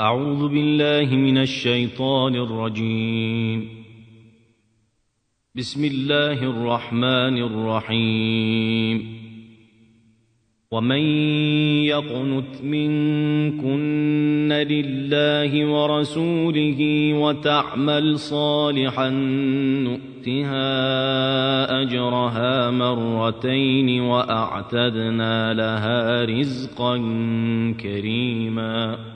أعوذ بالله من الشيطان الرجيم. بسم الله الرحمن الرحيم. ومن يقنت منكن لله ورسوله وتعمل صالحا نؤتها أجرها مرتين وأعتدنا لها رزقا كريماً.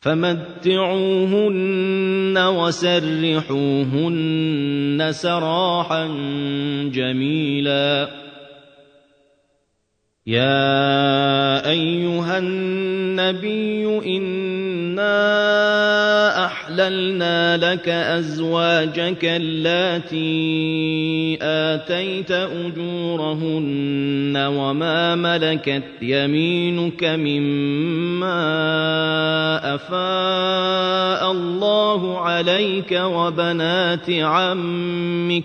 فمتعوهن وسرحوهن سراحا جميلا. يا أيها النبي انا احللنا لك ازواجك اللاتي اتيت اجورهن وما ملكت يمينك مما افاء الله عليك وبنات عمك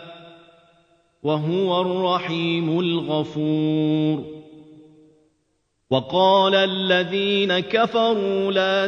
وهو الرحيم الغفور. وقال الذين كفروا لا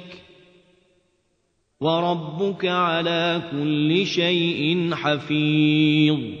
وَرَبُّكَ عَلَىٰ كُلِّ شَيْءٍ حَفِيظٌ.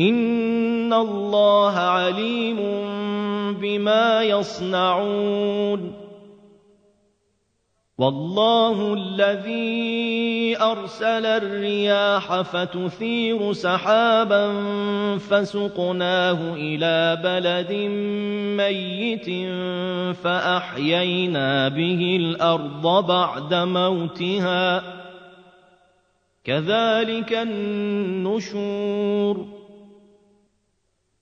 إن الله عليم بما يصنعون والله الذي أرسل الرياح فتثير سحابا فسقناه إلى بلد ميت فأحيينا به الأرض بعد موتها كذلك النشور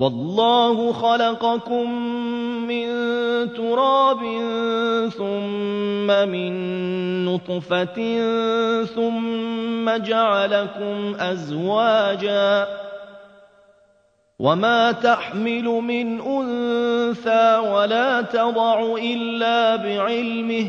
والله خلقكم من تراب ثم من نطفة ثم جعلكم أزواجا وما تحمل من أنثى ولا تضع إلا بعلمه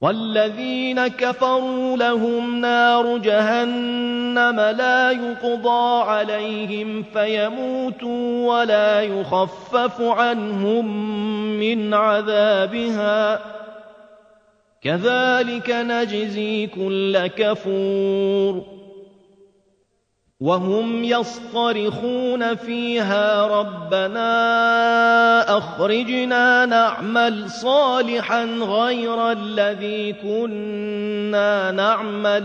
والذين كفروا لهم نار جهنم لا يقضى عليهم فيموتوا ولا يخفف عنهم من عذابها. كذلك نجزي كل كفور. وهم يصطرخون فيها ربنا أخرجنا نعمل صالحا غير الذي كنا نعمل.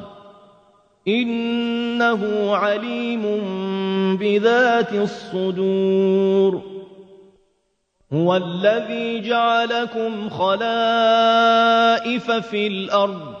إنه عليم بذات الصدور. هو الذي جعلكم خلائف في الأرض.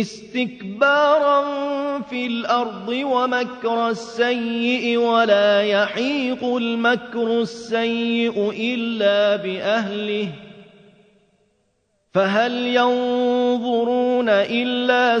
اسْتِكْبَارًا فِي الْأَرْضِ وَمَكْرَ السَّيِّئِ ۚ وَلَا يَحِيقُ الْمَكْرُ السَّيِّئُ إِلَّا بِأَهْلِهِ ۚ. فَهَلْ يَنظُرُونَ إِلَّا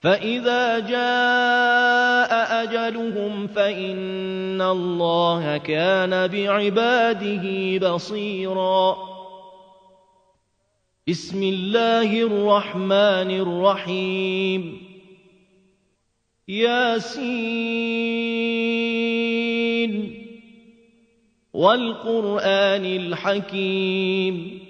فَإِذَا جَاءَ أَجَلُهُمْ فَإِنَّ اللَّهَ كَانَ بِعِبَادِهِ بَصِيرًا. بِسْمِ اللَّهِ الرَّحْمَٰنِ الرَّحِيمِ. يَاسِينَ. وَالْقُرْآنِ الْحَكِيمِ.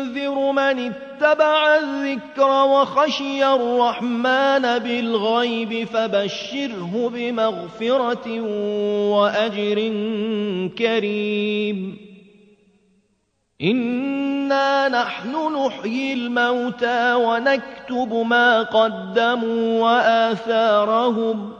تنذر من اتبع الذكر وخشي الرحمن بالغيب فبشره بمغفرة وأجر كريم. إنا نحن نحيي الموتى ونكتب ما قدموا وآثارهم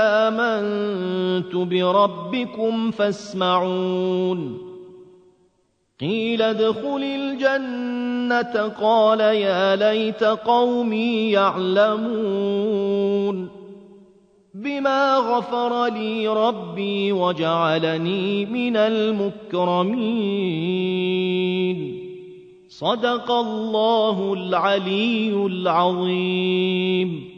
آمنت بربكم فاسمعون. قيل ادخل الجنة. قال يا ليت قومي يعلمون. بما غفر لي ربي وجعلني من المكرمين. صدق الله العلي العظيم.